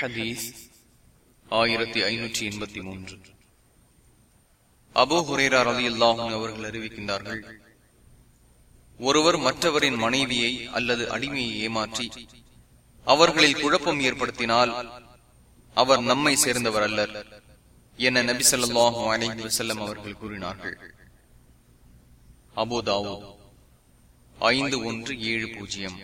ஹதீஸ் ஆயிரத்தி ஐநூற்றி எண்பத்தி மூன்று. அபோ ஹுரேரா ரவி அல்லாஹும் அவர்கள் அறிவிக்கின்றார்கள் ஒருவர் மற்றவரின் மனைவியை அல்லது அடிமையை ஏமாற்றி அவர்களில் குழப்பம் ஏற்படுத்தினால் அவர் நம்மை சேர்ந்தவர் அல்லர் என நபி சொல்லாஹு அலைஹி வசல்லம் அவர்கள் கூறினார்கள். அபோதாவோ ஐந்து ஒன்று ஏழு பூஜ்ஜியம்.